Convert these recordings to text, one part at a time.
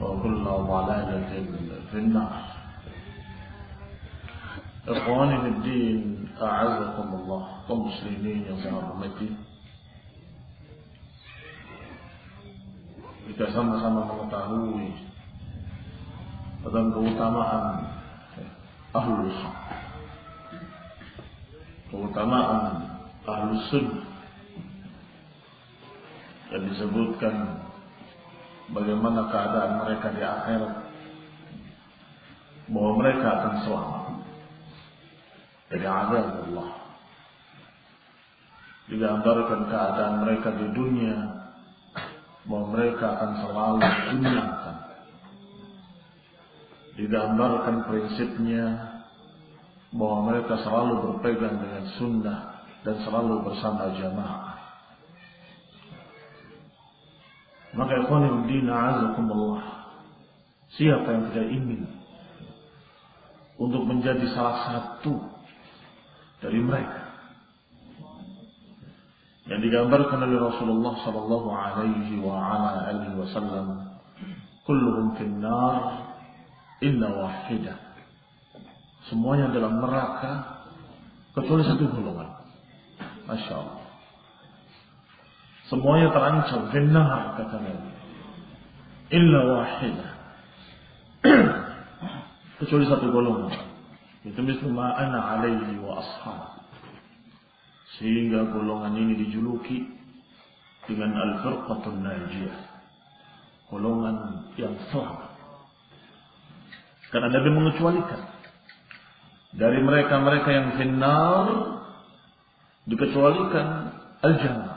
وكل ضلالة في النار إخواني في الدين أعزكم الله كمسلمين yang saya hormati kita sama-sama mengetahui tentang keutamaan ahlul haq keutamaan ahlus sunnah yang disebutkan bagaimana keadaan mereka di akhirat. Bahwa mereka akan selamat. Dari azab Allah digambarkan keadaan mereka di dunia. Bahwa mereka akan selalu disunahkan digambarkan prinsipnya. Bahwa mereka selalu berpegang dengan sunnah dan selalu bersama jamaah Maka ikhwan din azakumullah. Siapa yang tidak ingin untuk menjadi salah satu dari mereka? Yang digambarkan oleh Rasulullah sallallahu alaihi wa ala alihi wasallam kulluhum finnar illa wahidah semuanya dalam neraka kecuali satu golongan. Masya Allah Semuanya terancam finnar kata Nabi. Illa wahidah. Kecuali satu golongan. Itu misal ma ana alaihi wa ashab. Sehingga golongan ini dijuluki dengan al-firqatun najiyah. Golongan yang selamat. Karena Nabi mengecualikan dari mereka-mereka yang finnar dikecualikan al-jannah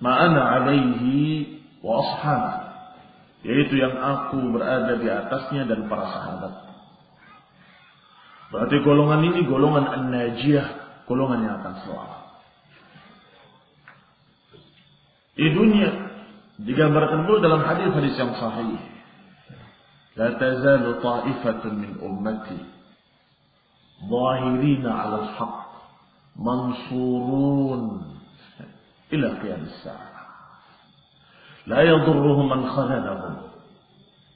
ma'ana alaihi wa ashabi yaitu yang aku berada di atasnya dan para sahabat. Berarti golongan ini golongan an-najiyah, golongan yang akan selamat. Di dunia digambarkan pula dalam hadis-hadis yang sahih. La tazalu ta'ifatun min ummati zahirina 'ala al-haq mansurun إلى قيام الساعة لا يضره من خذلهم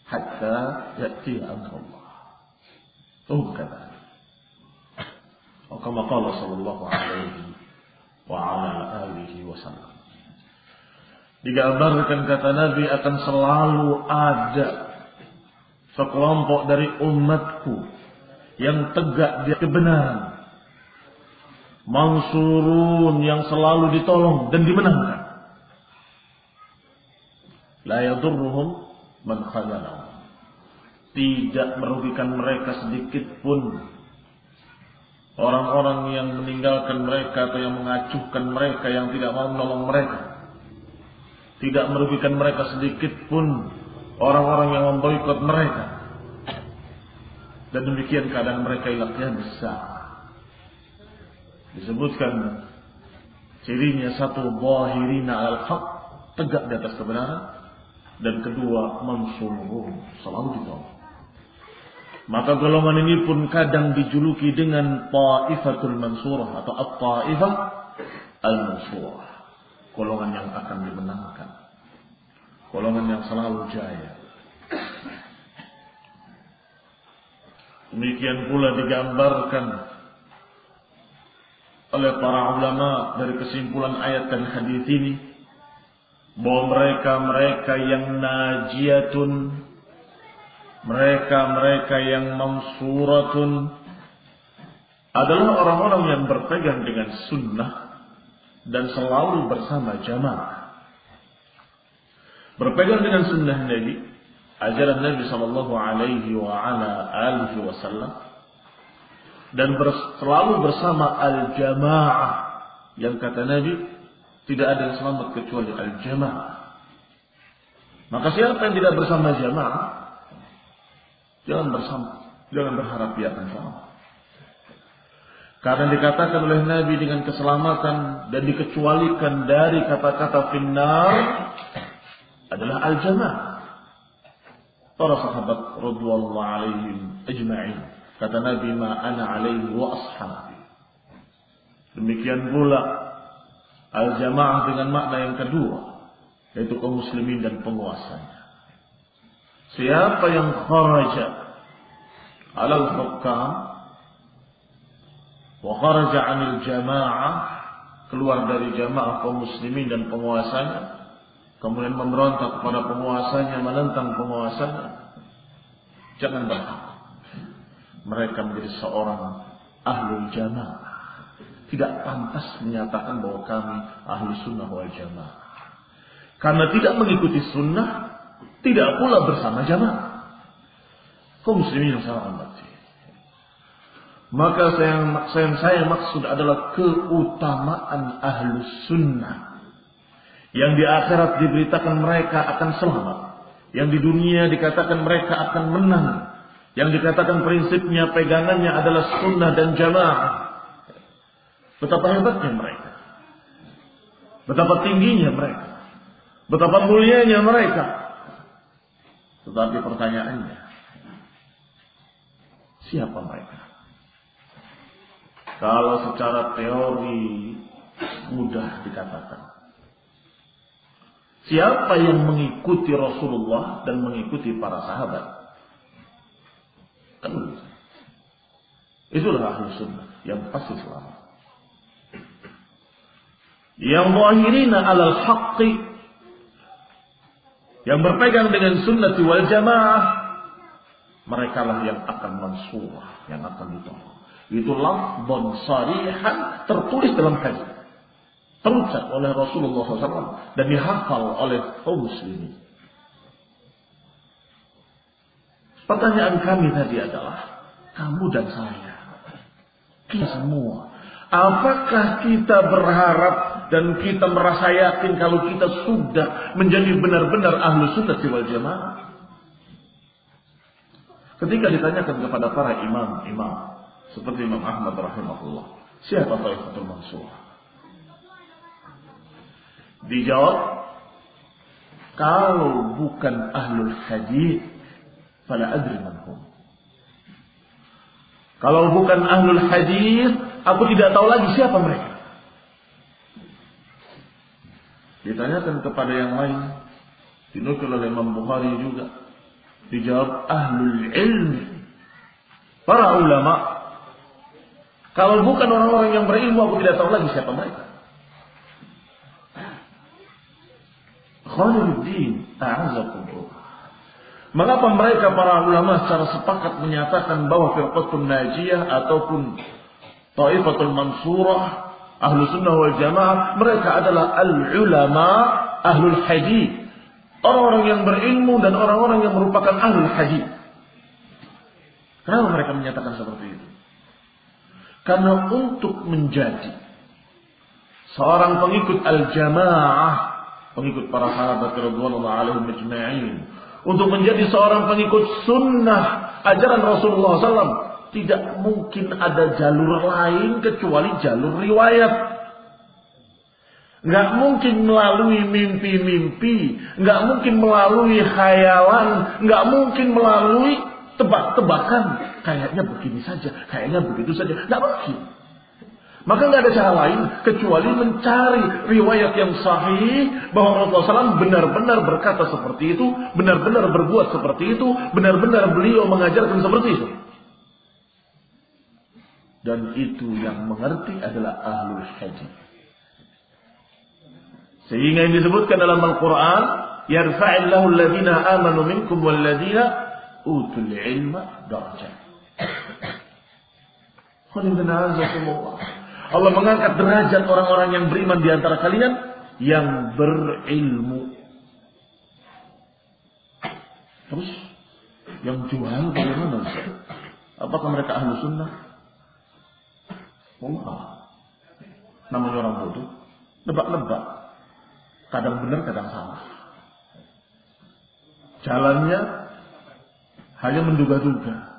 حتى يأتي أمر الله هم كذلك وكما قال صلى الله عليه وعلى آله وسلم digambarkan kata Nabi akan selalu ada sekelompok dari umatku yang tegak di kebenaran mansurun yang selalu ditolong dan dimenangkan. La yadurruhum man khadalahum. Tidak merugikan mereka sedikit pun orang-orang yang meninggalkan mereka atau yang mengacuhkan mereka yang tidak mau menolong mereka. Tidak merugikan mereka sedikit pun orang-orang yang memboikot mereka. Dan demikian keadaan mereka ilaknya besar. Disebutkan cirinya satu zahirina al-haq, tegak di atas kebenaran. Dan kedua mansurun, selalu ditolong. Maka golongan ini pun kadang dijuluki dengan ta'ifatul mansurah atau at-ta'ifah al-mansurah. Golongan yang akan dimenangkan. Golongan yang selalu jaya. Demikian pula digambarkan oleh para ulama dari kesimpulan ayat dan hadis ini bahwa mereka-mereka yang najiatun mereka-mereka yang mansuratun adalah orang-orang yang berpegang dengan sunnah dan selalu bersama jamaah. Berpegang dengan sunnah Nabi ajaran Nabi Shallallahu Alaihi Wasallam dan ber, selalu bersama al jamaah yang kata Nabi tidak ada yang selamat kecuali al jamaah Maka siapa yang tidak bersama jamaah, jangan bersama, jangan berharap dia akan selamat. Karena dikatakan oleh Nabi dengan keselamatan dan dikecualikan dari kata-kata finnar adalah al-jamaah. Para sahabat radhiyallahu alaihim ajma'in. Kata Nabi ma ana alaihi wa ashabi. Demikian pula al-jamaah dengan makna yang kedua yaitu kaum muslimin dan penguasanya. Siapa yang kharaja alal hukam wa kharaja 'anil jamaah keluar dari jamaah kaum muslimin dan penguasanya kemudian memberontak kepada penguasanya menentang penguasanya jangan berharap mereka menjadi seorang ahli jamaah tidak pantas menyatakan bahwa kami ahli sunnah wal jamaah karena tidak mengikuti sunnah tidak pula bersama jamaah kaum muslimin yang sangat hormati maka saya, saya, saya maksud adalah keutamaan ahlus sunnah. Yang di akhirat diberitakan mereka akan selamat. Yang di dunia dikatakan mereka akan menang. Yang dikatakan prinsipnya pegangannya adalah sunnah dan jamaah. Betapa hebatnya mereka. Betapa tingginya mereka. Betapa mulianya mereka. Tetapi pertanyaannya, siapa mereka? Kalau secara teori mudah dikatakan. Siapa yang mengikuti Rasulullah dan mengikuti para sahabat? Kan Itulah ahli sunnah yang pasti selamat. Yang muahirina alal haqqi yang berpegang dengan sunnah wal jamaah mereka lah yang akan mansurah, yang akan ditolong. Itu lafzon sarihan tertulis dalam hadis. Terucap oleh Rasulullah SAW dan dihafal oleh kaum muslimin. Pertanyaan kami tadi adalah, kamu dan saya, kita semua, apakah kita berharap dan kita merasa yakin kalau kita sudah menjadi benar-benar ahlu sunnah wal jamaah? Ketika ditanyakan kepada para imam-imam, seperti Imam Ahmad rahimahullah. Siapa Taifatul Mansur? Dijawab, kalau bukan ahlul hadis, pada adri manhum. Kalau bukan ahlul hadis, aku tidak tahu lagi siapa mereka. Ditanyakan kepada yang lain, dinukil oleh Imam Bukhari juga. Dijawab ahlul ilmi. Para ulama kalau bukan orang-orang yang berilmu, aku tidak tahu lagi siapa mereka. Khaliluddin, Mengapa mereka para ulama secara sepakat menyatakan bahwa firqatul najiyah ataupun taifatul mansurah ahlu sunnah wal jamaah mereka adalah al-ulama ahlul hadith orang-orang yang berilmu dan orang-orang yang merupakan ahlul hadith kenapa mereka menyatakan seperti itu? Karena untuk menjadi seorang pengikut al-jamaah, pengikut para sahabat radhiyallahu alaihim ajma'in, untuk menjadi seorang pengikut sunnah ajaran Rasulullah SAW, tidak mungkin ada jalur lain kecuali jalur riwayat. Nggak mungkin melalui mimpi-mimpi, nggak mungkin melalui khayalan, nggak mungkin melalui tebak-tebakan. Kayaknya begini saja, kayaknya begitu saja. Tidak mungkin. Maka nggak ada cara lain kecuali mencari riwayat yang sahih bahwa Rasulullah SAW benar-benar berkata seperti itu, benar-benar berbuat seperti itu, benar-benar beliau mengajarkan seperti itu. Dan itu yang mengerti adalah ahlul hadis. Sehingga yang disebutkan dalam Al-Quran, Yarfa'illahu alladhina amanu minkum walladhina utul ilma darajat. Allah mengangkat derajat orang-orang yang beriman di antara kalian yang berilmu. Terus yang jual bagaimana? Apakah mereka ahlu sunnah? Allah. Namanya orang bodoh. Nebak-nebak. Kadang benar, kadang salah. Jalannya hanya menduga-duga.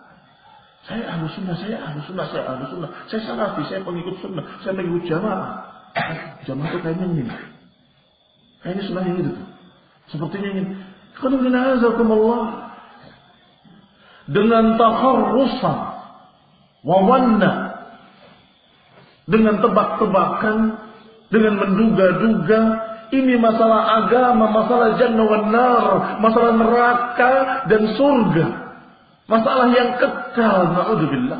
Saya ahlu sunnah, saya ahlu sunnah, saya ahlu sunnah. Saya salafi, saya pengikut sunnah, saya pengikut jamaah. Jamaah itu kayaknya ini. Kayaknya sunnah ini itu. Sepertinya ini. Allah. Dengan takharrusan. Wawanna. Dengan tebak-tebakan. Dengan menduga-duga. Ini masalah agama, masalah jannah nar, masalah neraka dan surga. Masalah yang kekal, na'udzubillah.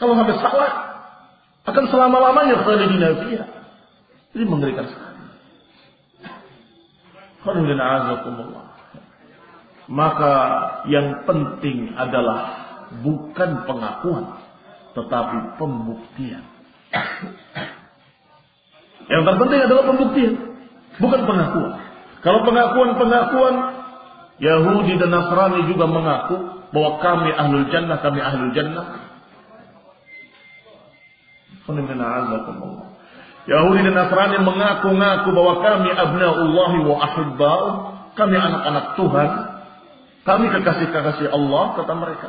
Kalau sampai salah, akan selama-lamanya khalidina fiha. Ini mengerikan sekali. Maka yang penting adalah bukan pengakuan, tetapi pembuktian. Yang terpenting adalah pembuktian, bukan pengakuan. Kalau pengakuan-pengakuan Yahudi dan Nasrani juga mengaku bahwa kami ahlul jannah, kami ahlul jannah. Yahudi dan Nasrani mengaku-ngaku bahwa kami Allah wa ahibba'u, kami anak-anak Tuhan, kami kekasih-kekasih Allah, kata mereka.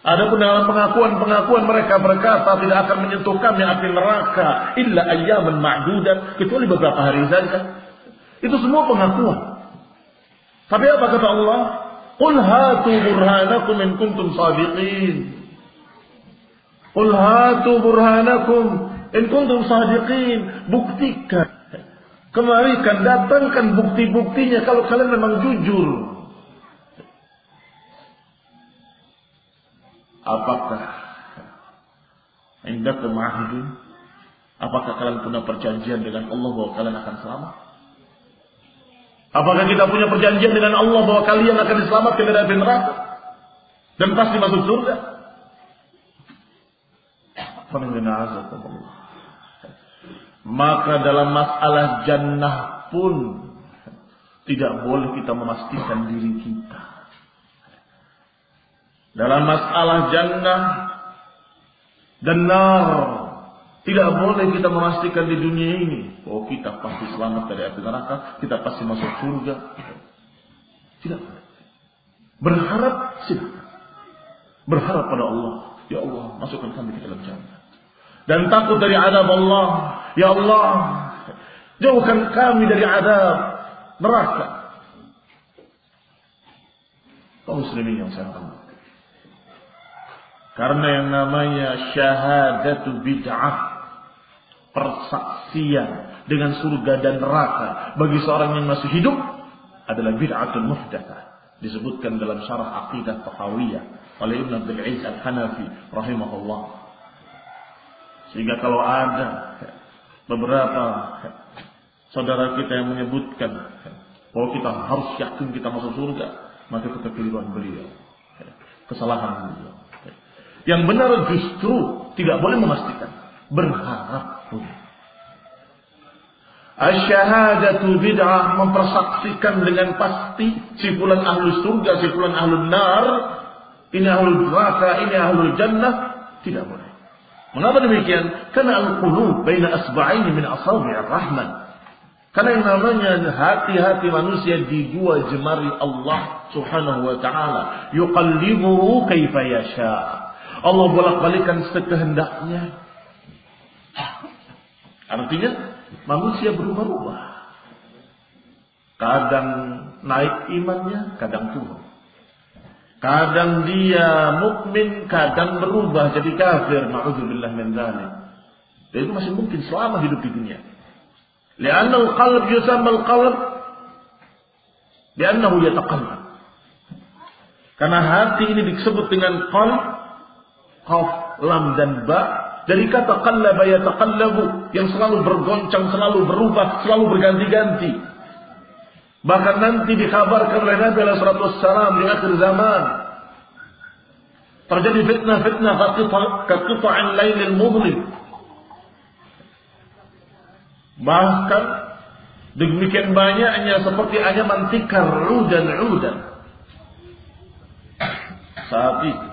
Adapun dalam pengakuan-pengakuan mereka berkata tidak akan menyentuh kami api neraka illa ayyaman ma'dudan kecuali beberapa hari saja. Itu semua pengakuan. Tapi apa kata Allah? Qul hatu burhanakum in kuntum sadiqin. Qul hatu burhanakum in kuntum sadiqin. Buktikan. Kemarikan, datangkan bukti-buktinya kalau kalian memang jujur. Apakah indakum ahdun? Apakah kalian punya perjanjian dengan Allah bahwa kalian akan selamat? Apakah kita punya perjanjian dengan Allah bahwa kalian akan diselamatkan dari api neraka dan pasti masuk surga? Maka dalam masalah jannah pun tidak boleh kita memastikan diri kita. Dalam masalah jannah dan nar tidak boleh kita memastikan di dunia ini bahwa kita pasti selamat dari api neraka, kita pasti masuk surga. Tidak. Berharap silakan. Berharap pada Allah, ya Allah, masukkan kami ke dalam jannah. Dan takut dari adab Allah, ya Allah, jauhkan kami dari adab neraka. Kaum muslimin yang saya hormati. Karena yang namanya syahadatu bid'ah persaksian dengan surga dan neraka bagi seorang yang masih hidup adalah bid'atul muhdatsah disebutkan dalam syarah aqidah tahawiyah oleh Ibn Abdul Aziz Al-Hanafi rahimahullah sehingga kalau ada beberapa saudara kita yang menyebutkan bahwa kita harus yakin kita masuk surga maka itu kekeliruan beliau kesalahan beliau yang benar justru tidak boleh memastikan. Berharap pun. Asyhadatu bid'ah mempersaksikan dengan pasti si fulan ahlu surga, si ahlu nar, ini ahlu neraka, ini ahlu jannah, tidak boleh. Mengapa demikian? Karena al-qulub baina asba'aini min asabi'ir rahman. Karena yang namanya hati-hati manusia di dua jemari Allah Subhanahu wa taala, yuqallibuhu kaifa yasha'. Allah bolak-balikan sekehendaknya. Artinya manusia berubah-ubah. Kadang naik imannya, kadang turun. Kadang dia mukmin, kadang berubah jadi kafir. Nauzubillah min dzalik. Dan itu masih mungkin selama hidup di dunia. Lianna al-qalb yusamma al-qalb liannahu yataqallab. Karena hati ini disebut dengan qalb Qaf, lam dan ba dari kata qallaba yataqallabu yang selalu bergoncang, selalu berubah, selalu berganti-ganti. Bahkan nanti dikabarkan oleh Nabi alaihi wasallam di akhir zaman terjadi fitnah-fitnah kaqita'in lailil mudlim. Bahkan demikian banyaknya seperti anyaman tikar udan-udan. Saat itu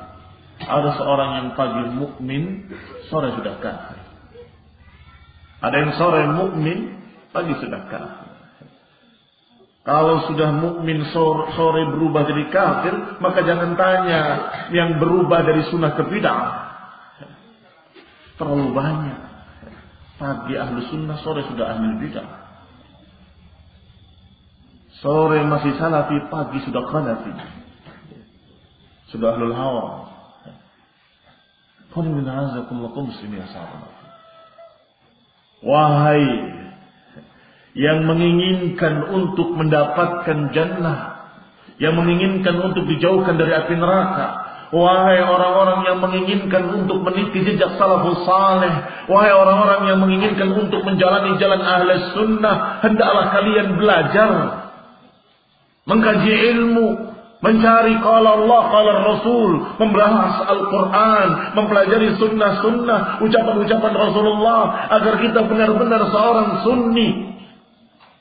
ada seorang yang pagi mukmin, sore sudah kafir. Ada yang sore mukmin, pagi sudah kafir. Kalau sudah mukmin sore, berubah jadi kafir, maka jangan tanya yang berubah dari sunnah ke bid'ah. Terlalu banyak. Pagi ahlu sunnah, sore sudah ahli bid'ah. Sore masih salafi, pagi sudah khalafi. Sudah ahlul hawa. Wahai yang menginginkan untuk mendapatkan jannah, yang menginginkan untuk dijauhkan dari api neraka, wahai orang-orang yang menginginkan untuk meniti jejak salafus saleh, wahai orang-orang yang menginginkan untuk menjalani jalan ahli sunnah, hendaklah kalian belajar, mengkaji ilmu, mencari kalau Allah, kalau Rasul, membahas Al-Quran, mempelajari sunnah-sunnah, ucapan-ucapan Rasulullah, agar kita benar-benar seorang sunni,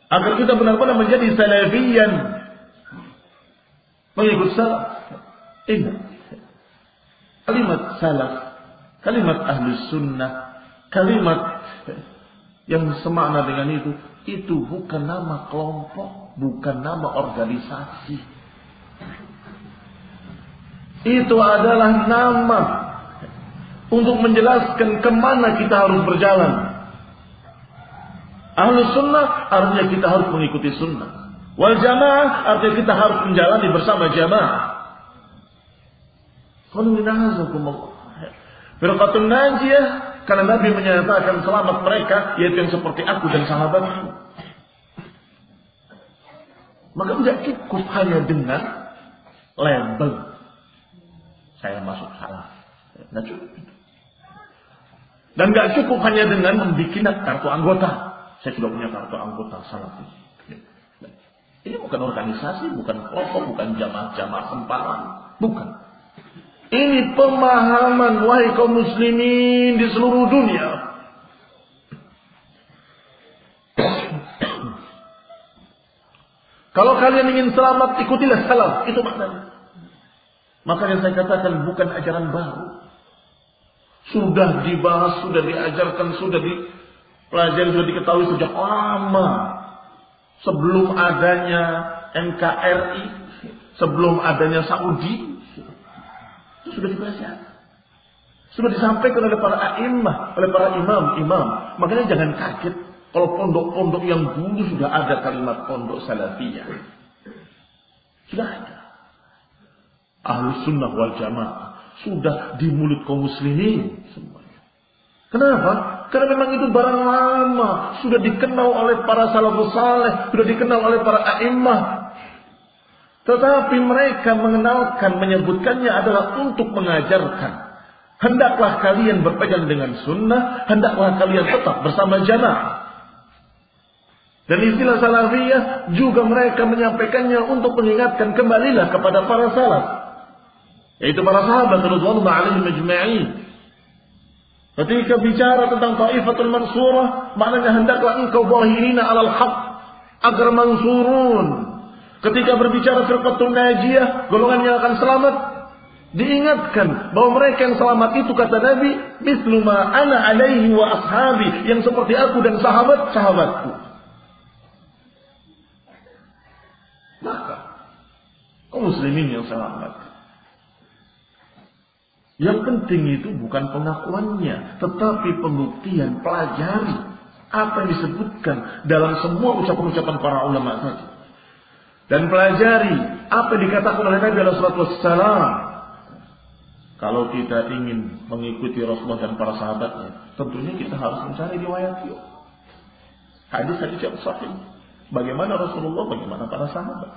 Agar kita benar-benar menjadi salafiyan. Mengikut salaf. Ini. Kalimat salaf. Kalimat ahli sunnah. Kalimat yang semakna dengan itu. Itu bukan nama kelompok. Bukan nama organisasi. Itu adalah nama untuk menjelaskan ke mana kita harus berjalan. Ahlu sunnah artinya kita harus mengikuti sunnah. Wal jamaah artinya kita harus menjalani bersama jamaah. Firqatun najiyah karena Nabi menyatakan selamat mereka yaitu yang seperti aku dan sahabatku. Maka tidak cukup hanya dengan label saya masuk salah. Tidak cukup. Dan tidak cukup hanya dengan membuat kartu anggota. Saya sudah punya kartu anggota salafi. Ini bukan organisasi, bukan kelompok, bukan jamaah-jamaah sempalan. Bukan. Ini pemahaman wahai kaum muslimin di seluruh dunia. Kalau kalian ingin selamat, ikutilah salaf. Itu maknanya. Makanya saya katakan bukan ajaran baru. Sudah dibahas, sudah diajarkan, sudah di, Pelajaran sudah diketahui sejak lama. Sebelum adanya NKRI, sebelum adanya Saudi, itu sudah dipelajari. Sudah disampaikan oleh para a'immah, oleh para imam-imam. Makanya jangan kaget kalau pondok-pondok yang dulu sudah ada kalimat pondok salafiyah. Sudah ada. Ahlu sunnah wal jamaah. Sudah di mulut kaum muslimin semuanya. Kenapa? Karena memang itu barang lama. Sudah dikenal oleh para salafus saleh. Sudah dikenal oleh para a'immah. Tetapi mereka mengenalkan, menyebutkannya adalah untuk mengajarkan. Hendaklah kalian berpegang dengan sunnah. Hendaklah kalian tetap bersama jamaah. Dan istilah salafiyah juga mereka menyampaikannya untuk mengingatkan kembalilah kepada para salaf. Yaitu para sahabat radhiyallahu Ketika bicara tentang Taifatul Mansurah, maknanya hendaklah engkau zahirina alal haq agar mansurun. Ketika berbicara firqatul najiyah, golongan yang akan selamat, diingatkan bahwa mereka yang selamat itu kata Nabi, mislu ma ana alaihi wa ashabi, yang seperti aku dan sahabat-sahabatku. Maka kaum muslimin yang selamat yang penting itu bukan pengakuannya, tetapi pembuktian, pelajari apa yang disebutkan dalam semua ucapan-ucapan para ulama tadi. Dan pelajari apa yang dikatakan oleh Nabi Wasallam. Kalau kita ingin mengikuti Rasulullah dan para sahabatnya, tentunya kita harus mencari riwayat itu. Hadis-hadis yang sahih. Bagaimana Rasulullah, bagaimana para sahabat.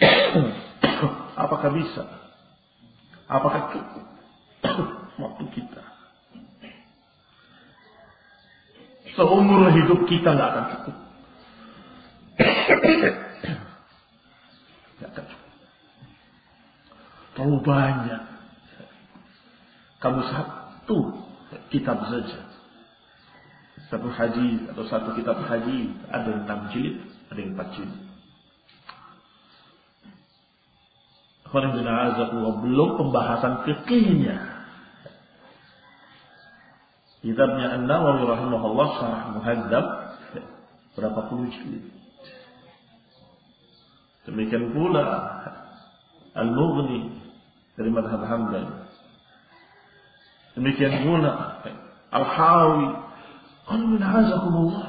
Apakah bisa Apakah cukup waktu kita? Seumur hidup kita nggak akan cukup. Nggak akan cukup. Terlalu banyak. Kamu satu kitab saja. Satu haji atau satu kitab haji ada yang enam jilid, ada yang empat jilid. Belum pembahasan fikihnya. Kitabnya An-Nawawi rahimahullah syarah muhadzab berapa puluh jilid. Demikian pula Al-Mughni dari madhab Hanbal. Demikian pula Al-Hawi. Qul min azakumullah.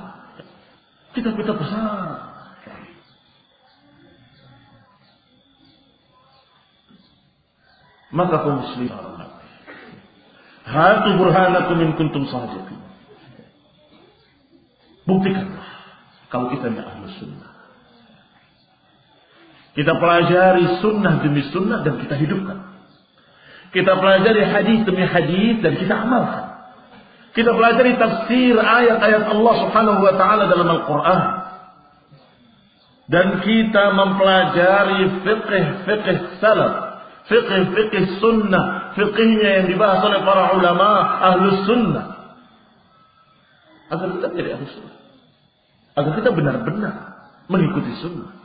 Kita-kita besar. Maka kaum muslim Hatu burhanakum in kuntum sadiqin. Buktikanlah kalau kita ini ahlu sunnah. Kita pelajari sunnah demi sunnah dan kita hidupkan. Kita pelajari hadis demi hadis dan kita amalkan. Kita pelajari tafsir ayat-ayat Allah Subhanahu wa taala dalam Al-Qur'an. Dan kita mempelajari fikih-fikih salaf, fikih-fikih sunnah, fikihnya yang dibahas oleh para ulama ahlu sunnah. Agar kita menjadi ahlu sunnah. Agar kita benar-benar mengikuti sunnah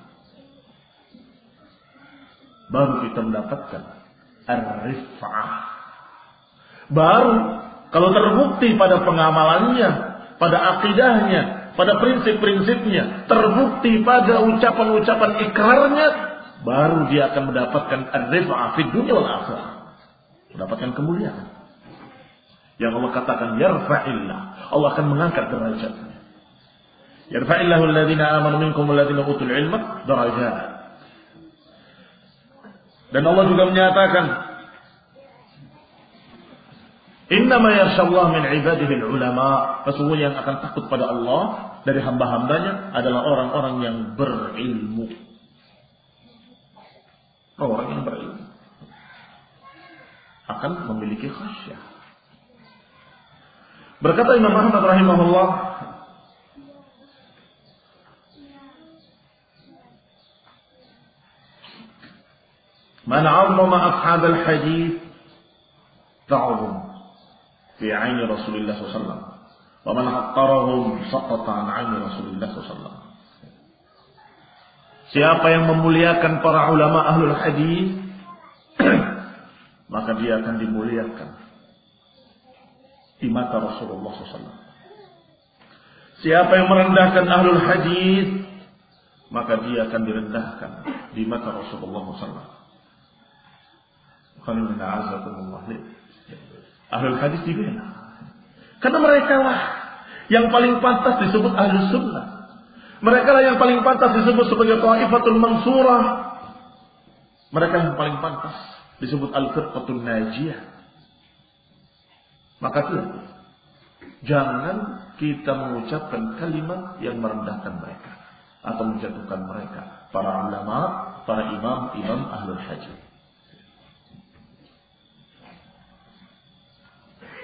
baru kita mendapatkan ar-rif'ah. Baru kalau terbukti pada pengamalannya, pada akidahnya, pada prinsip-prinsipnya, terbukti pada ucapan-ucapan ikrarnya, baru dia akan mendapatkan ar-rif'ah fi dunia wal akhirah. Mendapatkan kemuliaan. Yang Allah katakan yarfa'illah. Allah akan mengangkat derajatnya. Yarfa'illahu alladhina amanu minkum alladhina utul ilma darajat. Dan Allah juga menyatakan Innama yasyallah min ibadihi ulama. Sesungguhnya yang akan takut pada Allah dari hamba-hambanya adalah orang-orang yang berilmu. Orang yang berilmu akan memiliki khasyah. Berkata Imam Ahmad rahimahullah, من عظم أصحاب الحديث تعظم في عين رسول الله صلى الله عليه وسلم ومن حقرهم سقط عن عين رسول الله صلى الله عليه وسلم Siapa yang memuliakan para ulama ahlul hadis maka dia akan dimuliakan di mata Rasulullah SAW. Siapa yang merendahkan ahlul hadis maka dia akan direndahkan di mata Rasulullah SAW. Ahlul hadis dibela. Karena mereka lah yang paling pantas disebut ahlus sunnah. Mereka lah yang paling pantas disebut sebagai ta'ifatul mansurah. Mereka yang paling pantas disebut al-firqatul najiyah. Maka tidak. Jangan kita mengucapkan kalimat yang merendahkan mereka. Atau menjatuhkan mereka. Para ulama, para imam, imam ahlul hadis.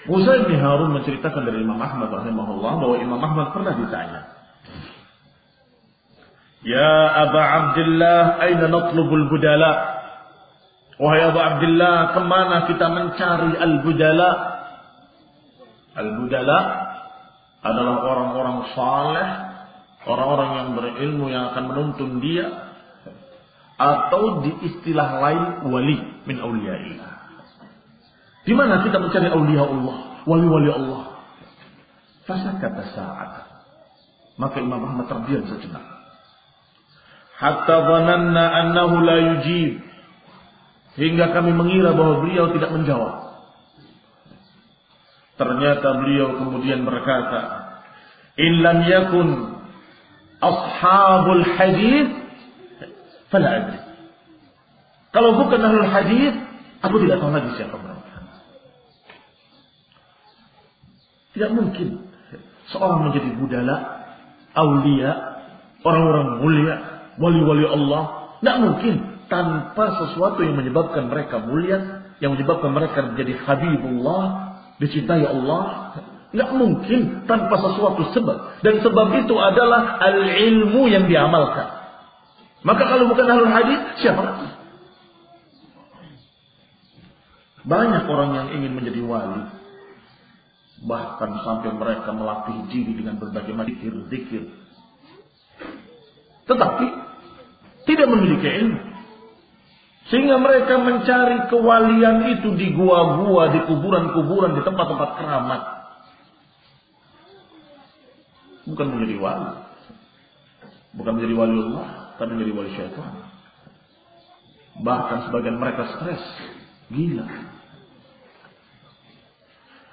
Musa bin Harun menceritakan dari Imam Ahmad rahimahullah bahwa Imam Ahmad pernah ditanya. Ya Aba Abdullah, aina natlubul budala? Wahai Abu Abdullah, ke mana kita mencari al-budala? Al-budala adalah orang-orang saleh, orang-orang yang berilmu yang akan menuntun dia, atau di istilah lain wali min awliyaillah. Di mana kita mencari aulia Allah, wali-wali Allah? kata saat. Maka Imam Ahmad terdiam sejenak. Hatta dhananna annahu la yujib. Hingga kami mengira bahwa beliau tidak menjawab. Ternyata beliau kemudian berkata, "In lam yakun ashabul hadis, fala adri." Kalau bukan ahlul hadis, aku tidak tahu lagi siapa mereka. Tidak mungkin seorang menjadi budala, aulia, orang-orang mulia, wali-wali Allah. Tidak mungkin tanpa sesuatu yang menyebabkan mereka mulia, yang menyebabkan mereka menjadi habibullah, dicintai Allah. Tidak mungkin tanpa sesuatu sebab. Dan sebab itu adalah al-ilmu yang diamalkan. Maka kalau bukan ahlul hadis, siapa lagi? Banyak orang yang ingin menjadi wali. Bahkan sampai mereka melatih diri dengan berbagai macam zikir-zikir. Tetapi tidak memiliki ilmu. Sehingga mereka mencari kewalian itu di gua-gua, di kuburan-kuburan, di tempat-tempat keramat. Bukan menjadi wali. Bukan menjadi wali Allah, tapi menjadi wali syaitan. Bahkan sebagian mereka stres. Gila.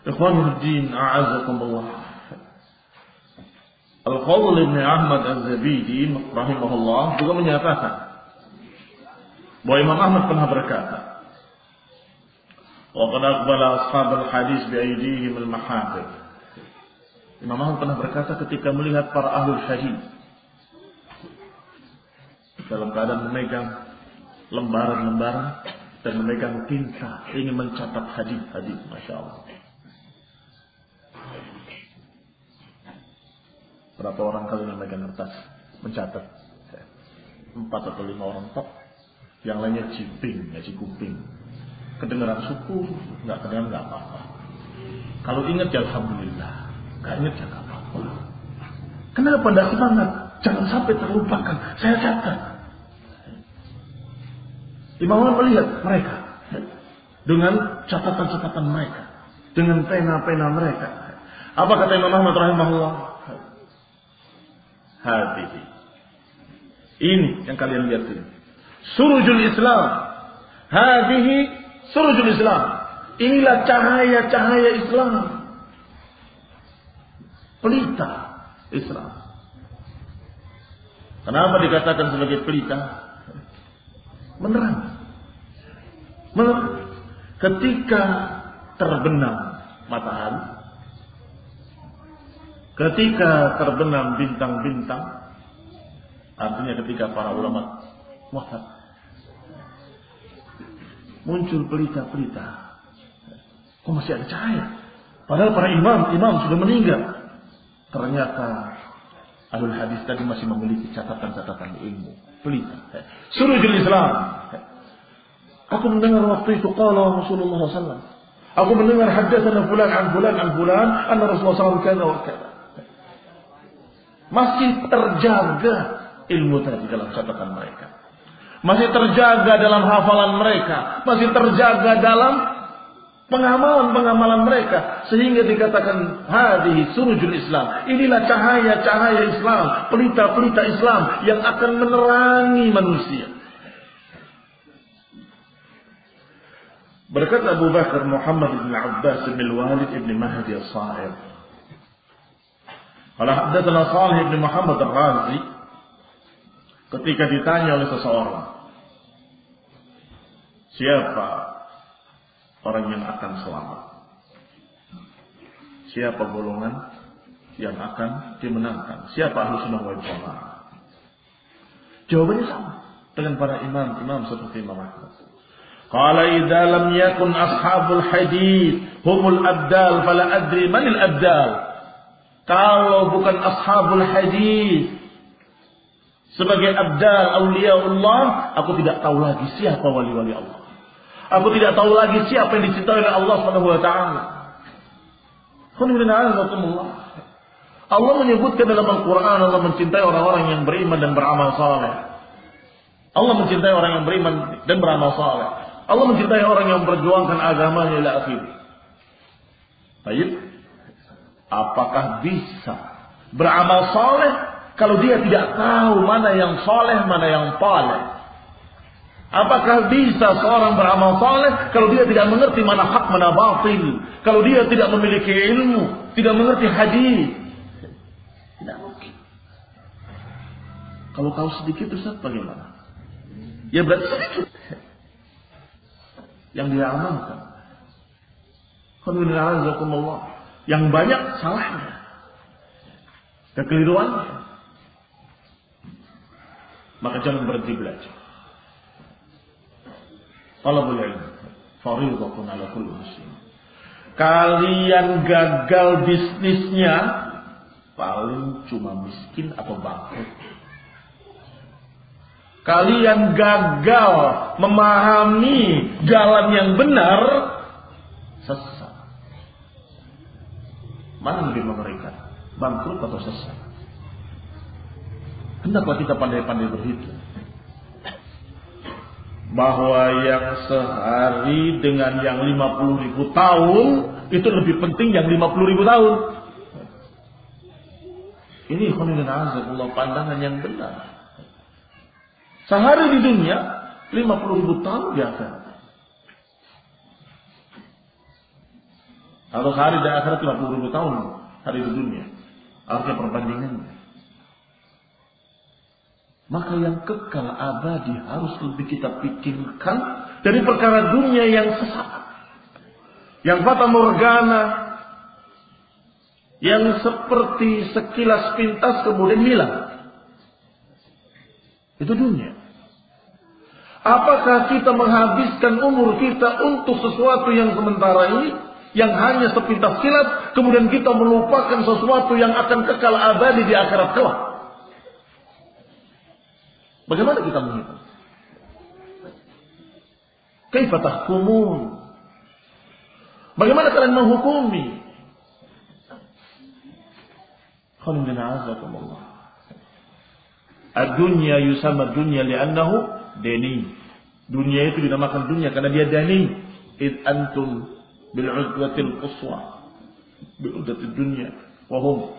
Ikhwanuddin a'azakumullah. Al-Qawl Ibn Ahmad Az-Zabidi rahimahullah juga menyatakan bahwa Imam Ahmad pernah berkata, "Wa qad aqbala ashab al-hadis bi aydihim al-mahafid." Imam Ahmad pernah berkata ketika melihat para ahli hadis dalam keadaan memegang lembaran-lembaran dan memegang tinta ingin mencatat hadis-hadis, masya Allah. Berapa orang kali memegang kertas mencatat? Empat atau lima orang top. Yang lainnya ciping, ya cikuping. Kedengaran suku, nggak kedengaran nggak apa-apa. Kalau ingat ya alhamdulillah, nggak ingat ya nggak apa-apa. Kenapa tidak semangat? Jangan sampai terlupakan. Saya catat. Imam melihat mereka dengan catatan-catatan mereka, dengan pena-pena mereka. Apa kata Imam Ahmad rahimahullah? Hadihi. Ini yang kalian lihat ini. Surujul Islam. Hadihi surujul Islam. Inilah cahaya-cahaya Islam. Pelita Islam. Kenapa dikatakan sebagai pelita? Menerang. Menerang. Ketika terbenam matahari, Ketika terbenam bintang-bintang, artinya ketika para ulama wafat, muncul pelita-pelita. Kok masih ada cahaya? Padahal para imam, imam sudah meninggal. Ternyata alul hadis tadi masih memiliki catatan-catatan ilmu. Pelita. Surujul Islam. Aku mendengar waktu itu kalau Rasulullah SAW. Aku mendengar hadasana fulan an fulan an fulan anna Rasulullah SAW kana. Masih terjaga ilmu tadi dalam catatan mereka. Masih terjaga dalam hafalan mereka. Masih terjaga dalam pengamalan-pengamalan mereka. Sehingga dikatakan hadhi surujul Islam. Inilah cahaya-cahaya Islam. Pelita-pelita Islam yang akan menerangi manusia. Berkata Abu Bakar Muhammad bin Abbas bin Walid bin Mahdi as-Sa'id. Kalau haddatsana Salih bin Muhammad Ar-Razi ketika ditanya oleh seseorang siapa orang yang akan selamat? Siapa golongan yang akan dimenangkan? Siapa ahli sunnah wal jamaah? Jawabannya sama dengan para imam-imam seperti Imam Ahmad. Qala idza lam yakun ashabul hadis humul abdal fala adri manil abdal. Kalau bukan ashabul hadis sebagai abdal Allah, aku tidak tahu lagi siapa wali-wali Allah. Aku tidak tahu lagi siapa yang dicintai oleh Allah Subhanahu wa taala. Allah menyebutkan dalam Al-Quran Allah mencintai orang-orang yang beriman dan beramal saleh. Allah mencintai orang yang beriman dan beramal saleh. Allah mencintai orang yang memperjuangkan agamanya ila akhir. Baik. Apakah bisa beramal soleh kalau dia tidak tahu mana yang soleh, mana yang paleh? Apakah bisa seorang beramal soleh kalau dia tidak mengerti mana hak, mana batil? Kalau dia tidak memiliki ilmu, tidak mengerti hadis? Tidak mungkin. Kalau tahu sedikit Ustaz bagaimana? Ya berarti sedikit. Yang dia amalkan. Alhamdulillah yang banyak salahnya. Kekeliruannya. Maka jangan berhenti belajar. Talabul ilmu. Faridatun ala kulli muslim. Kalian gagal bisnisnya. Paling cuma miskin atau bangkrut. Kalian gagal memahami jalan yang benar. Sesat Mana lebih mengerikan? Bangkrut atau sesat? Hendaklah kita pandai-pandai berhitung. Bahwa yang sehari dengan yang 50 ribu tahun itu lebih penting yang 50 ribu tahun. Ini azakullah pandangan yang benar. Sehari di dunia 50 ribu tahun di akhirat. Atau hari di akhirat 50 ribu tahun hari di dunia. Artinya perbandingannya. Maka yang kekal abadi harus lebih kita pikirkan dari perkara dunia yang sesat. Yang fata morgana. Yang seperti sekilas pintas kemudian hilang. Itu dunia. Apakah kita menghabiskan umur kita untuk sesuatu yang sementara ini yang hanya sepintas kilat kemudian kita melupakan sesuatu yang akan kekal abadi di akhirat kelak? Bagaimana kita menghitung? Kaifa tahkumun? Bagaimana kalian menghukumi? Khawmin azakumullah. Ad-dunya yusamma dunya li'annahu deni. Dunia itu dinamakan dunia karena dia dani. Id antum bil udwatil quswa. Bil udwatil dunya. Wahum.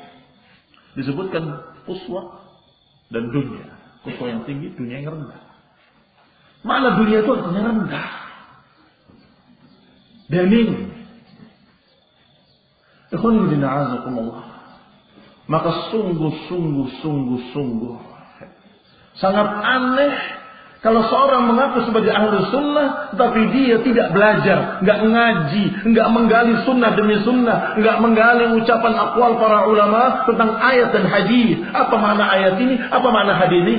Disebutkan quswa dan dunia. Quswa yang tinggi, dunia yang rendah. Mana dunia itu artinya rendah. Daning. Ikhwan Allah. Maka sungguh, sungguh, sungguh, sungguh. Sangat aneh kalau seorang mengaku sebagai ahlu sunnah, tapi dia tidak belajar, nggak ngaji, nggak menggali sunnah demi sunnah, nggak menggali ucapan akwal para ulama tentang ayat dan hadis. Apa makna ayat ini? Apa makna hadis ini?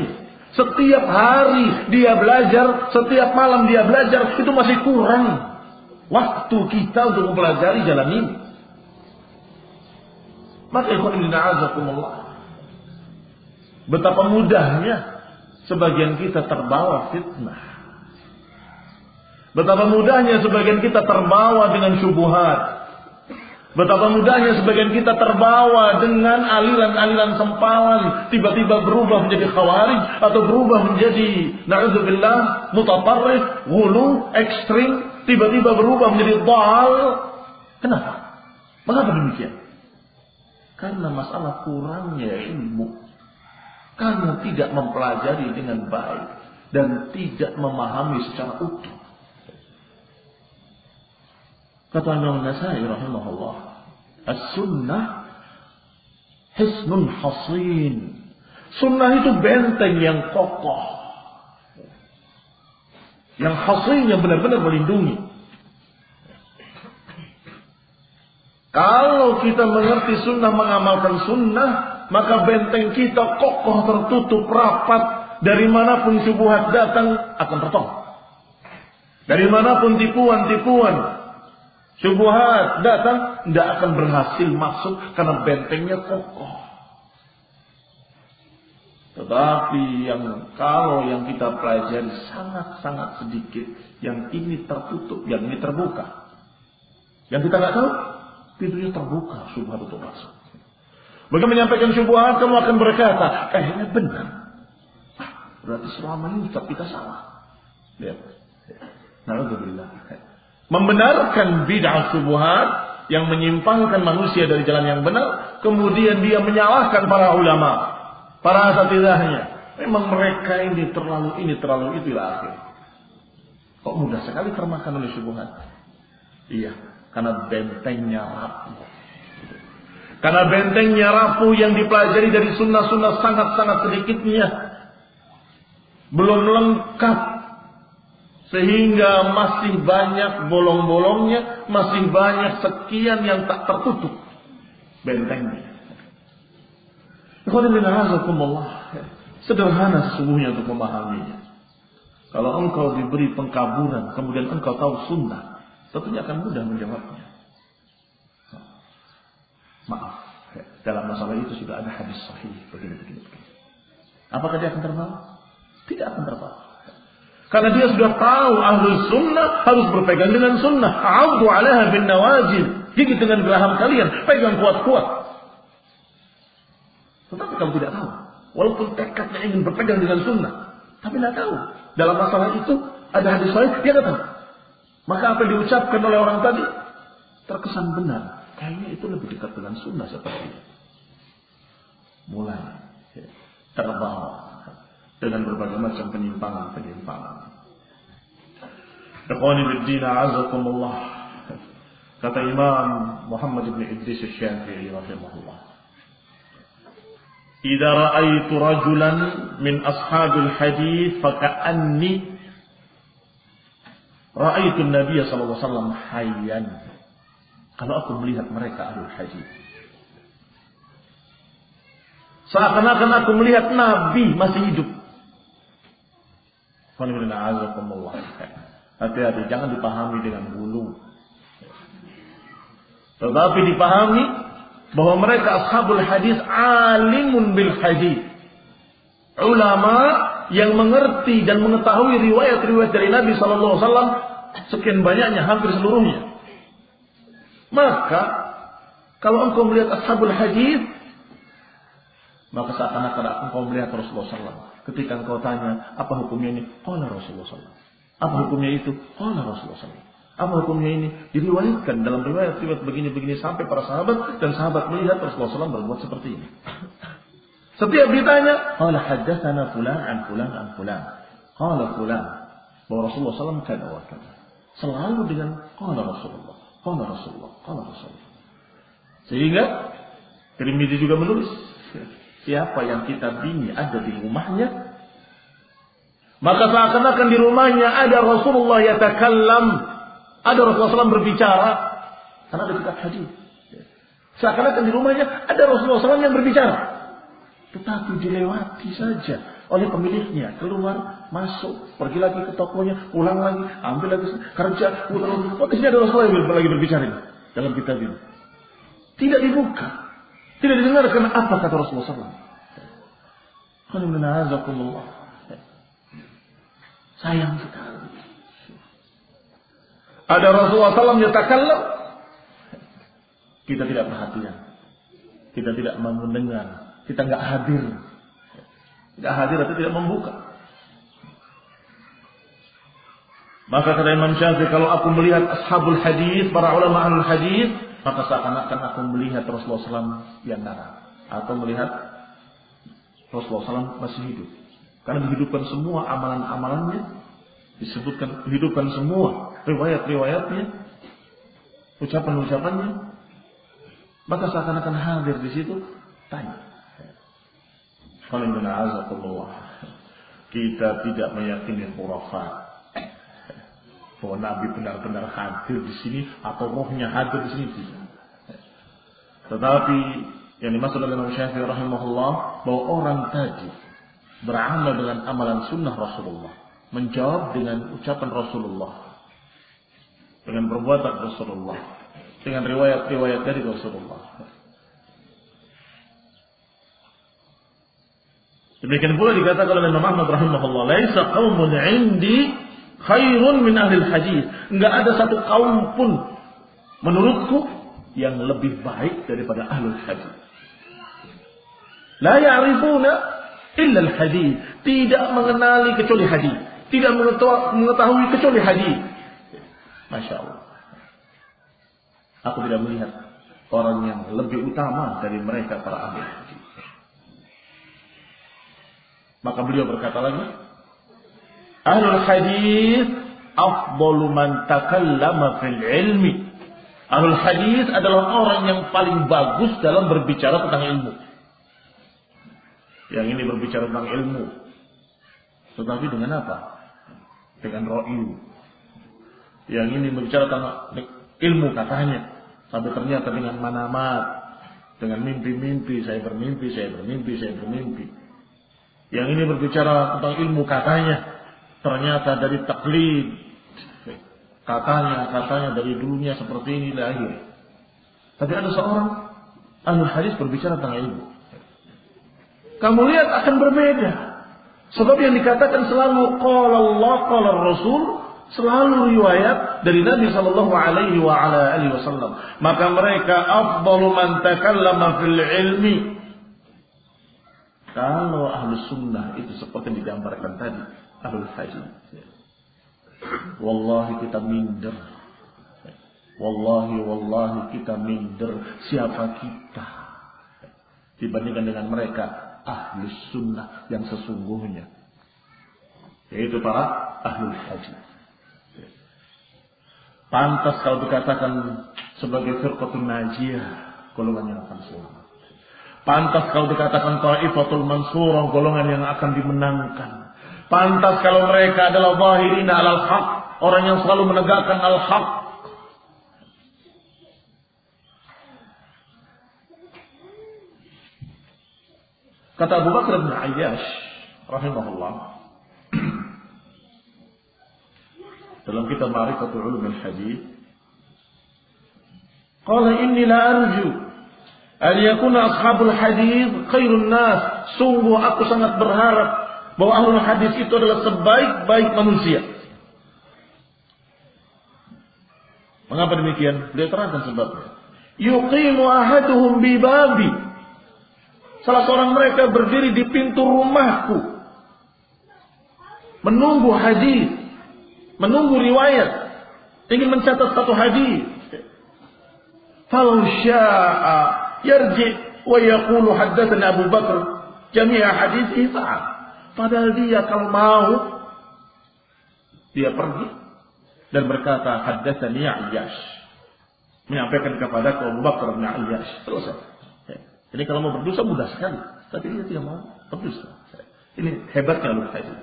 Setiap hari dia belajar, setiap malam dia belajar, itu masih kurang waktu kita untuk mempelajari jalan ini. Maka ikhwan Betapa mudahnya sebagian kita terbawa fitnah. Betapa mudahnya sebagian kita terbawa dengan syubuhat. Betapa mudahnya sebagian kita terbawa dengan aliran-aliran sempalan. Tiba-tiba berubah menjadi khawarij. Atau berubah menjadi, na'udzubillah, mutatarrif, hulu, ekstrim. Tiba-tiba berubah menjadi dal. Kenapa? Mengapa demikian? Karena masalah kurangnya ilmu karena tidak mempelajari dengan baik dan tidak memahami secara utuh. Kata Imam Nasai rahimahullah, As-sunnah hisnun hasin. Sunnah itu benteng yang kokoh. Yang hasin yang benar-benar melindungi. Kalau kita mengerti sunnah, mengamalkan sunnah, maka benteng kita kokoh tertutup rapat. Dari mana pun subuhat datang akan tertolak. Dari mana pun tipuan-tipuan subuhat datang tidak akan berhasil masuk karena bentengnya kokoh. Tetapi yang kalau yang kita pelajari sangat-sangat sedikit, yang ini tertutup, yang ini terbuka. Yang kita nggak tahu, pintunya terbuka, subhat untuk masuk. Bagaimana menyampaikan syubhat, kamu akan berkata, kayaknya benar. Berarti selama ini ucap kita salah. Lihat. Alhamdulillah. Membenarkan bid'ah syubhat yang menyimpangkan manusia dari jalan yang benar, kemudian dia menyalahkan para ulama, para asatidahnya. Memang mereka ini terlalu ini terlalu itu akhir. Kok mudah sekali termakan oleh syubhat? Iya, karena bentengnya rapuh. Karena bentengnya rapuh yang dipelajari dari sunnah-sunnah sangat-sangat sedikitnya. Belum lengkap. Sehingga masih banyak bolong-bolongnya. Masih banyak sekian yang tak tertutup. Bentengnya. Sederhana sesungguhnya untuk memahaminya. Kalau engkau diberi pengkaburan, kemudian engkau tahu sunnah, tentunya akan mudah menjawabnya. Maaf, dalam masalah itu sudah ada hadis sahih begini begini. begini. Apakah dia akan terbawa? Tidak akan terbawa. Karena dia sudah tahu ahlu sunnah harus berpegang dengan sunnah. A'udhu alaiha bin nawajid. Gigit dengan geraham kalian. Pegang kuat-kuat. Tetapi kamu tidak tahu. Walaupun tekadnya ingin berpegang dengan sunnah. Tapi tidak tahu. Dalam masalah itu ada hadis sahih. Dia tidak tahu. Maka apa yang diucapkan oleh orang tadi. Terkesan benar. Kayaknya itu lebih dekat dengan sunnah seperti. Mulai ya, terbawa dengan berbagai macam penyimpangan-penyimpangan. Ikhwani bid-din azakumullah. Kata Imam Muhammad bin Idris Syafi'i rahimahullah. Idza ra'aitu rajulan min ashabil hadis faka'anni ra'aitu Nabi sallallahu alaihi wasallam hayyan. Kalau aku melihat mereka ahlul hadis Seakan-akan aku melihat Nabi masih hidup. Hati-hati, jangan dipahami dengan bulu. Tetapi dipahami bahwa mereka ashabul hadis alimun bil hadis. Ulama yang mengerti dan mengetahui riwayat-riwayat dari Nabi Sallallahu Alaihi sekian banyaknya, hampir seluruhnya. Maka kalau engkau melihat ashabul hadis, maka seakan-akan engkau melihat Rasulullah SAW. Ketika engkau tanya, apa hukumnya ini? Qala Rasulullah SAW. Apa hukumnya itu? Qala Rasulullah SAW. Apa hukumnya ini? Diriwayatkan dalam riwayat-riwayat begini-begini sampai para sahabat dan sahabat melihat Rasulullah SAW berbuat seperti ini. Setiap ditanya, Qala haddathana fulan an fulan an fulan. Qala fulan. Bahwa Rasulullah SAW kada wa. Selalu dengan Qala Rasulullah. Qala Rasulullah. Qala Rasulullah. Sehingga Tirmidzi juga menulis siapa yang kita bini ada di rumahnya, maka seakan-akan di rumahnya ada Rasulullah yang takallam, ada Rasulullah SAW berbicara, karena ada kitab hadis. Seakan-akan di rumahnya ada Rasulullah SAW yang berbicara. Tetapi dilewati saja oleh pemiliknya. Keluar, masuk, pergi lagi ke tokonya, pulang lagi, ambil lagi kerja, pulang. Oh, di sini ada Rasulullah yang lagi berbicara ini, dalam kitab ini. Tidak dibuka. Tidak didengarkan apa kata Rasulullah SAW. Sayang sekali. Ada Rasulullah SAW yatakallam. Kita tidak perhatian. Kita tidak mendengar. Kita nggak hadir. Nggak hadir atau tidak membuka. Maka kata Imam Syafi'i, kalau aku melihat ashabul hadis, para ulama al hadis, maka seakan-akan aku melihat Rasulullah SAW di antara atau melihat Rasulullah SAW masih hidup. Karena dihidupkan semua amalan-amalannya, disebutkan dihidupkan semua riwayat-riwayatnya, ucapan-ucapannya, maka seakan-akan hadir di situ tanya. Kita tidak meyakini khurafat bahwa Nabi benar-benar hadir di sini atau rohnya hadir di sini tidak. Tetapi yang dimaksud oleh Imam Syafi'i rahimahullah bahwa orang tadi beramal dengan amalan sunnah Rasulullah, menjawab dengan ucapan Rasulullah, dengan perbuatan Rasulullah, dengan riwayat-riwayat dari Rasulullah. Demikian pula dikatakan oleh Imam Ahmad rahimahullah, "Laisa qaumun 'indi khairun min ahli hadis. Enggak ada satu kaum pun menurutku yang lebih baik daripada ahli hadis. La ya'rifuna illa al-hadis. Tidak mengenali kecuali hadis. Tidak mengetahui kecuali hadis. Masya Allah. Aku tidak melihat orang yang lebih utama dari mereka para ahli hadis. Maka beliau berkata lagi, Ahlul hadis afdalu man takallama fil ilmi. Ahlul hadis adalah orang yang paling bagus dalam berbicara tentang ilmu. Yang ini berbicara tentang ilmu. Tetapi dengan apa? Dengan ro'il. Yang ini berbicara tentang ilmu katanya. Tapi ternyata dengan manamat. Dengan mimpi-mimpi. Saya bermimpi, saya bermimpi, saya bermimpi. Yang ini berbicara tentang ilmu katanya ternyata dari taklid. Katanya katanya dari dulunya seperti ini lahir tapi ada seorang ahli hadis berbicara tentang ilmu kamu lihat akan berbeda. Sebab yang dikatakan selalu qala Allah qala Rasul selalu riwayat dari Nabi sallallahu alaihi wasallam. Maka mereka afdalu man takallama fil ilmi. Kalau ahlu sunnah itu seperti yang digambarkan tadi ahlul hadis. Wallahi kita minder. Wallahi wallahi kita minder siapa kita dibandingkan dengan mereka ahlus sunnah yang sesungguhnya yaitu para ahlul hadis. Pantas kalau dikatakan sebagai firqatul najiyah, golongan yang akan selamat. Pantas kalau dikatakan ta'ifatul mansurah, golongan yang akan dimenangkan. Pantas kalau mereka adalah zahirina alal haq, orang yang selalu menegakkan al-haq. Kata Abu Bakar bin Ayyash rahimahullah dalam kitab Ma'rifatul Ulum al-Hadith qala inni la arju Al yakuna ashabul hadis khairun nas. Sungguh aku sangat berharap bahwa ahlul hadis itu adalah sebaik-baik manusia. Mengapa demikian? Beliau terangkan sebabnya. Yuqimu ahaduhum bi babi. Salah seorang mereka berdiri di pintu rumahku. Menunggu hadis, menunggu riwayat, ingin mencatat satu hadis. Falau syaa yarji wa yaqulu Abu Bakar jami'a hadithi fa'al. Padahal dia kalau mau dia pergi dan berkata haddatsani Ayyash. Menyampaikan kepada Abu Bakar bin Ayyash. Ya. Jadi kalau mau berdosa mudah sekali. Tapi dia tidak mau berdosa. Ini hebatnya Abu Hadis.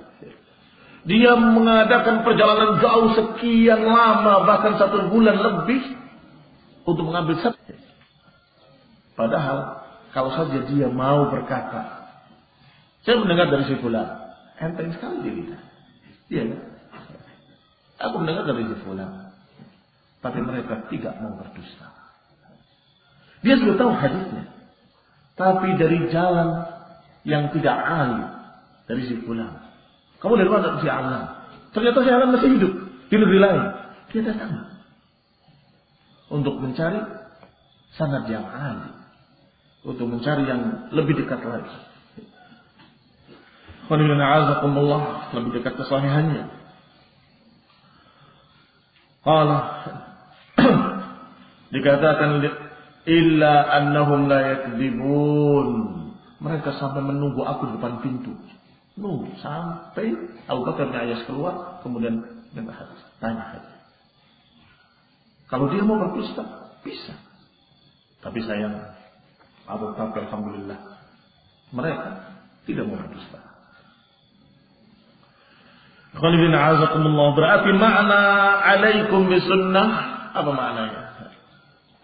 Dia mengadakan perjalanan jauh sekian lama, bahkan satu bulan lebih untuk mengambil satu. Padahal kalau saja dia mau berkata, saya mendengar dari si fulan, enteng sekali dia bilang. Iya kan? Aku mendengar dari si fulan. Tapi mereka tidak mau berdusta. Dia sudah tahu hadisnya. Tapi dari jalan yang tidak alim dari si fulan. Kamu dari mana si Alam? Ternyata si Alam masih hidup di negeri lain. Dia datang untuk mencari sanad yang alim untuk mencari yang lebih dekat lagi. Allah lebih dekat kesahihannya. Allah dikatakan illa annahum la yakdzibun. Mereka sampai menunggu aku di depan pintu. Nunggu sampai Abu Bakar bin Ayas keluar, kemudian minta. Tanya hadis. Kalau dia mau berdusta, bisa. Tapi sayang atau tapi Alhamdulillah mereka tidak mau berdusta. Berarti makna alaikum bisunnah apa maknanya?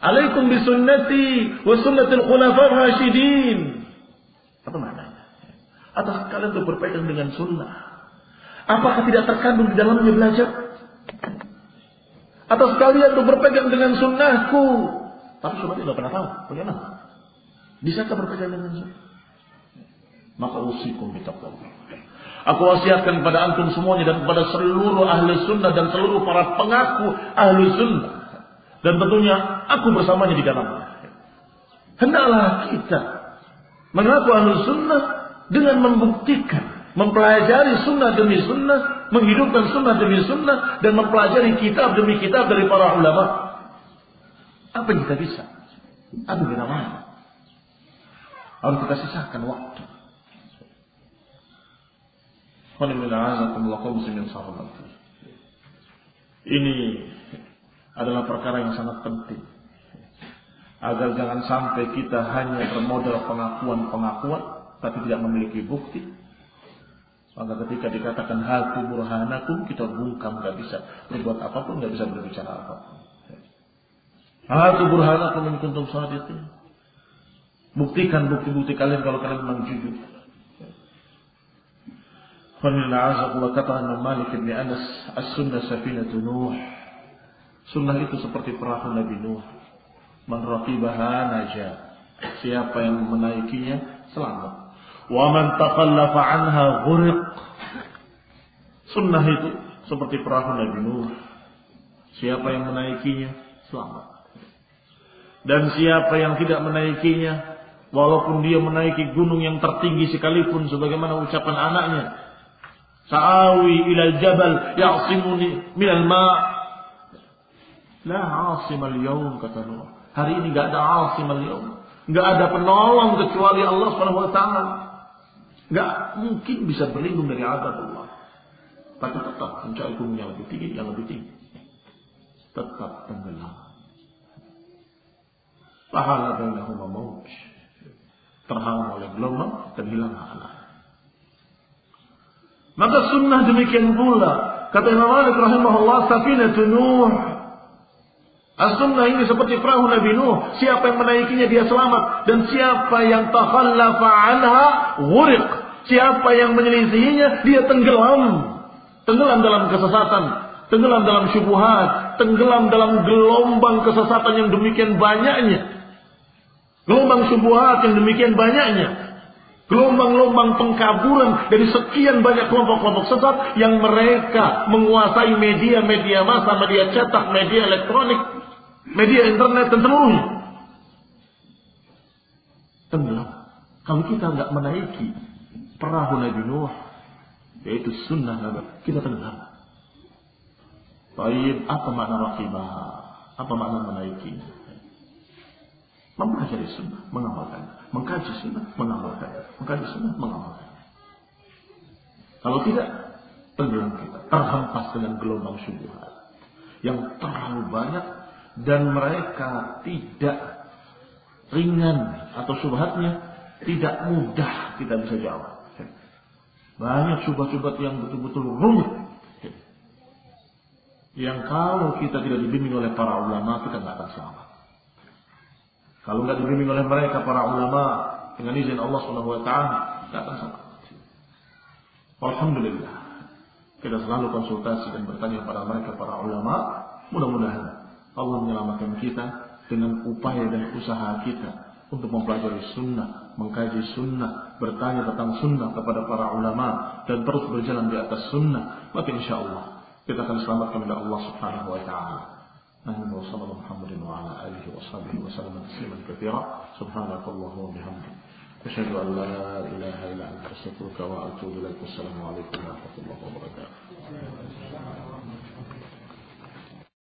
Alaikum bisunnati wa sunnatil khulafar rasyidin. Apa maknanya? Atas kalian untuk berpegang dengan sunnah. Apakah tidak terkandung di dalamnya belajar? Atas kalian untuk berpegang dengan sunnahku. Tapi sunnah tidak pernah tahu. Bagaimana? Bisakah berpegang dengan sunnah? Maka usikum bitaqwallah. Aku wasiatkan kepada antum semuanya dan kepada seluruh ahli sunnah dan seluruh para pengaku ahli sunnah. Dan tentunya aku bersamanya di dalamnya. Hendaklah kita mengaku ahli sunnah dengan membuktikan, mempelajari sunnah demi sunnah, menghidupkan sunnah demi sunnah, dan mempelajari kitab demi kitab dari para ulama. Apa yang kita bisa? Apa yang kita mampu? Harus kita sisakan waktu. Ini adalah perkara yang sangat penting. Agar jangan sampai kita hanya bermodal pengakuan-pengakuan tapi tidak memiliki bukti. Maka ketika dikatakan hati burhanakum kita bungkam nggak bisa berbuat apa pun nggak bisa berbicara apa pun. Hati burhanakum in kuntum sadiqin. Buktikan bukti-bukti kalian kalau kalian memang jujur. Qanil kata Malik bin Anas as-sunnah safinatu Nuh. Sunnah itu seperti perahu Nabi Nuh. Man raqibaha naja. Siapa yang menaikinya selamat. Wa man taqallafa anha ghuriq. Sunnah itu seperti perahu Nabi Nuh. Siapa yang menaikinya selamat. Dan siapa yang tidak menaikinya Walaupun dia menaiki gunung yang tertinggi sekalipun sebagaimana ucapan anaknya. Sa'awi ilal jabal ya'simuni minal ma' La asim al-yawm kata Nuh. Hari ini gak ada asim al-yawm. Gak ada penolong kecuali Allah Subhanahu wa taala. Gak mungkin bisa berlindung dari azab Allah. Tapi tetap mencari gunung yang lebih tinggi, yang lebih tinggi. tetap tenggelam. Pahala bainahuma maut. Terhalang oleh gelombang dan hilang pahala. Maka sunnah demikian pula. Kata Imam Malik rahimahullah, safinatu Nuh. As-sunnah ini seperti perahu Nabi Nuh. Siapa yang menaikinya dia selamat. Dan siapa yang takhallafa anha, ghuriq. Siapa yang menyelisihinya, dia tenggelam. Tenggelam dalam kesesatan. Tenggelam dalam syubuhat. Tenggelam dalam gelombang kesesatan yang demikian banyaknya. Gelombang subuhat yang demikian banyaknya. Gelombang-gelombang pengkaburan dari sekian banyak kelompok-kelompok sesat yang mereka menguasai media-media massa, media cetak, media elektronik, media internet dan seluruhnya. Tenggelam. Kalau kita nggak menaiki perahu Nabi Nuh, yaitu sunnah Nabi, kita tenggelam. Baik, apa makna rakibah? Apa makna menaiki? Mempelajari sunnah, mengamalkan. Mengkaji sunnah, mengamalkan. Mengkaji sunnah, mengamalkan. Kalau tidak, tenggelam kita. Terhempas dengan gelombang syubhat. Yang terlalu banyak dan mereka tidak ringan atau syubhatnya tidak mudah kita bisa jawab. Banyak syubhat-syubhat yang betul-betul rumit. Yang kalau kita tidak dibimbing oleh para ulama, kita tidak akan selamat. Kalau nggak dibimbing oleh mereka para ulama dengan izin Allah Subhanahu wa taala, nggak akan selamat. Alhamdulillah. Kita selalu konsultasi dan bertanya kepada mereka para ulama. Mudah-mudahan Allah menyelamatkan kita dengan upaya dan usaha kita untuk mempelajari sunnah, mengkaji sunnah, bertanya tentang sunnah kepada para ulama dan terus berjalan di atas sunnah. Maka insya Allah kita akan selamatkan oleh Allah Subhanahu wa taala. أهلا وصلى الله محمد وعلى آله وصحبه وسلم تسليما كثيرا. سبحانك اللهم وبحمدك. أشهد أن لا إله إلا أنت أستغفرك وأتوب إليك. والسلام عليكم ورحمة الله وبركاته.